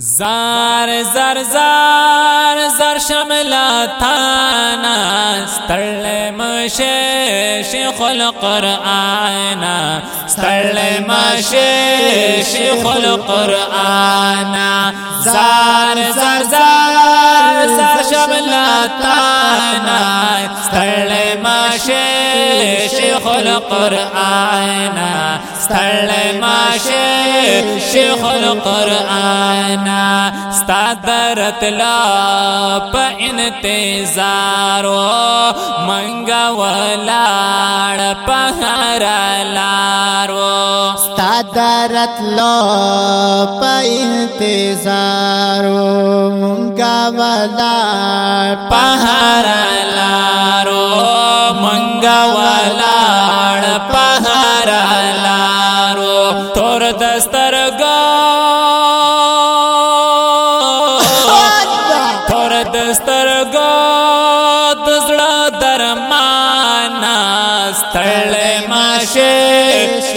زار زر زار زر شملا تھانا ستل مشے شیخ خل القرآن ستل مشے شیخ القرآن زار زر زار زر شملا تھانا ستل مشے شیخ القرآن ستل مشے شیخ القرآن ستا درت لا پا انتظارو منگا ولاڑ پہر لارو۔ ستا درت لا پا انتظارو منگا ولاڑ پہر لارو۔ منگا ولاڑ پہر لارو ستړل ماشه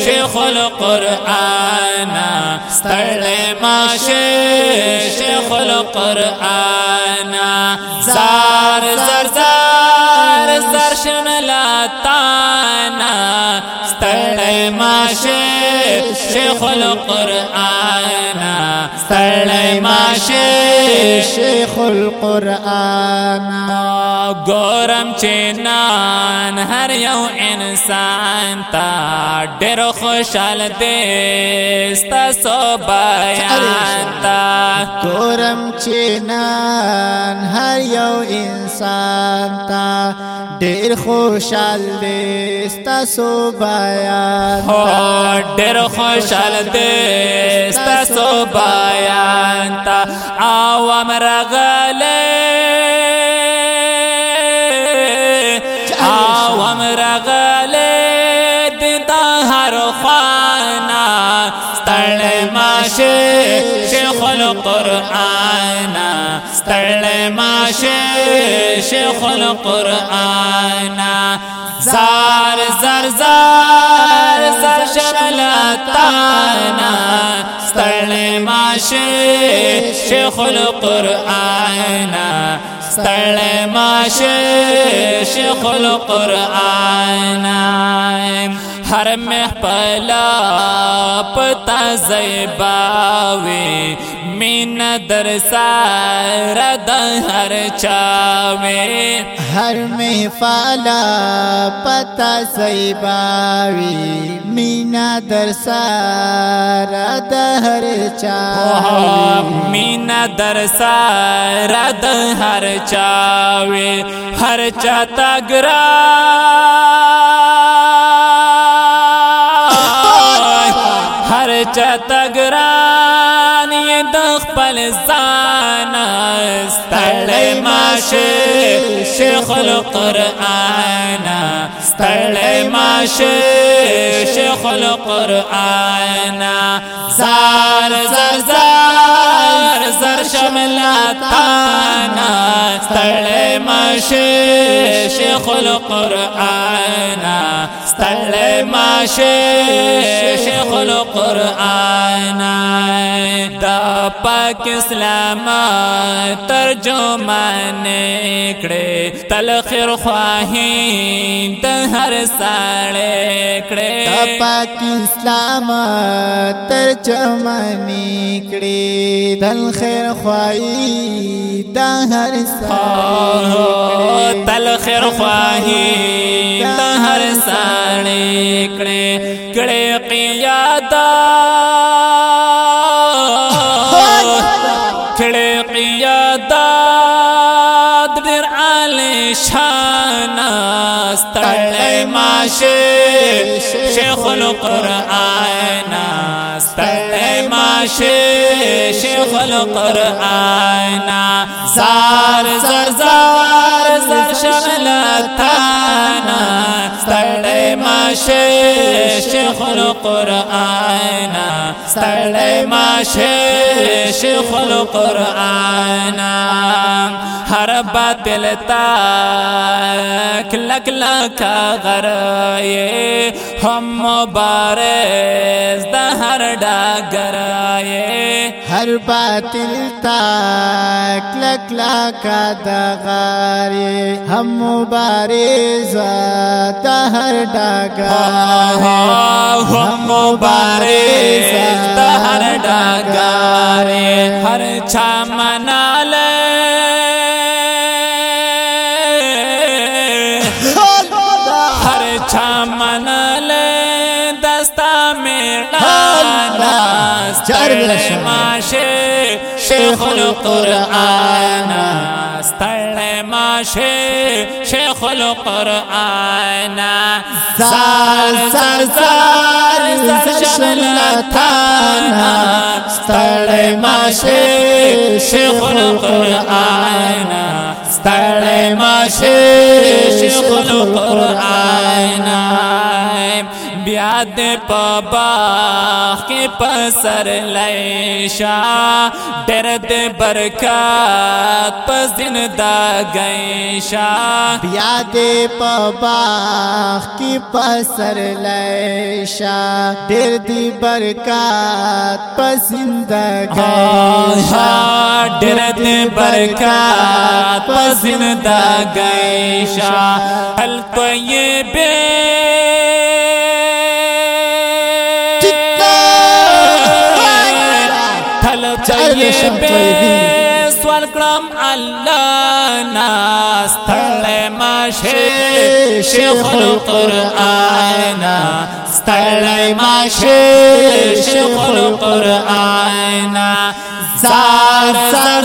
شیخ القرآن. ستړل ماشه شیخ القرآن. زار زار زار زر شملا تانا ستل ماشے شیخ القرآن ستل ماشے شیخ القرآن گورم چینان ہر یو انسان تا ڈیر خوشحال دیستا سو بیان تا۔ گورم چینان ہر یو انسان تا ڈیر خوشحال دیستا سو بیان ہو ڈیر خوشحال دیستا سو بیان تا۔ عوام رغلے ماشے، شیخ القرآن ستل ماشے، شیخ القرآن، زار زر زار زر شملتانا ستل ماشے، شیخ القرآن ستل ماشے، شیخ القرآن۔ ہر محپلا پتا زیباوی مین در سار ہر چاوی ہر میں فالا پتا سیباوی مینا در سارا دہر چاوی مینا در سارا ہر چاوی ہر چاہتا گرا۔ چاہتا گران یہ دخ پل زانا ستل ماشے شیخ القرآن۔ ستل ماشے شیخ القرآن۔ زار زر زار زر شملتانا ستل ماشے شیخ القرآن۔ ستل ماشے شیخ القرآن دا پاک اسلام ترجمہ نکڑے تلخیر خواہی دہر ساڑے کڑے دا پاک اسلام ترجمہ نکڑے دل خیر خواہی دہر ساڑے تلخیر خواہی دہر ساڑے کڑے کڑے قیادہ۔ کھڑے قیادات در علی شان استل ماشے، شیخ القرآن۔ استل ماشے شیخ القرآن زار، زر زار، زر شملتانا استل ماشے شیخ القرآن استل ماشے شیخ القرآن ہر باطل تا کلک لکا غر یہ ہم مبارز دا ہر ڈاگر یہ ہر باطل تا کلک لکا دا ہم مبارز دا ہر ڈاگر ہم مبارز دا ہر ڈاگر ہر چھا منال چر ماشے شیخ القرآن ستر ماشے شیخ القرآن زار زار زار شملتانا ستر ماشے شیخ القرآن ستر ماشے شیخ القرآن بیاد پباخ کے پسر لیشا درد برکات پس دن دا گیشا بیاد پباخ کی پسر لیشا درد برکات پسند گیشا درد برکات پس دن دا گیشا حل طیبے سوال کرم اللہ ناس تھڑے ماشے شیخ القرآن ستڑے ماشے شیخ القرآن زار زار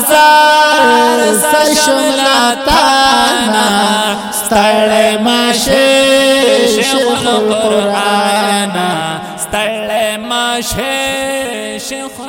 زار شملتانا ستڑے ماشے شیخ القرآن ستڑے ماشے شیخ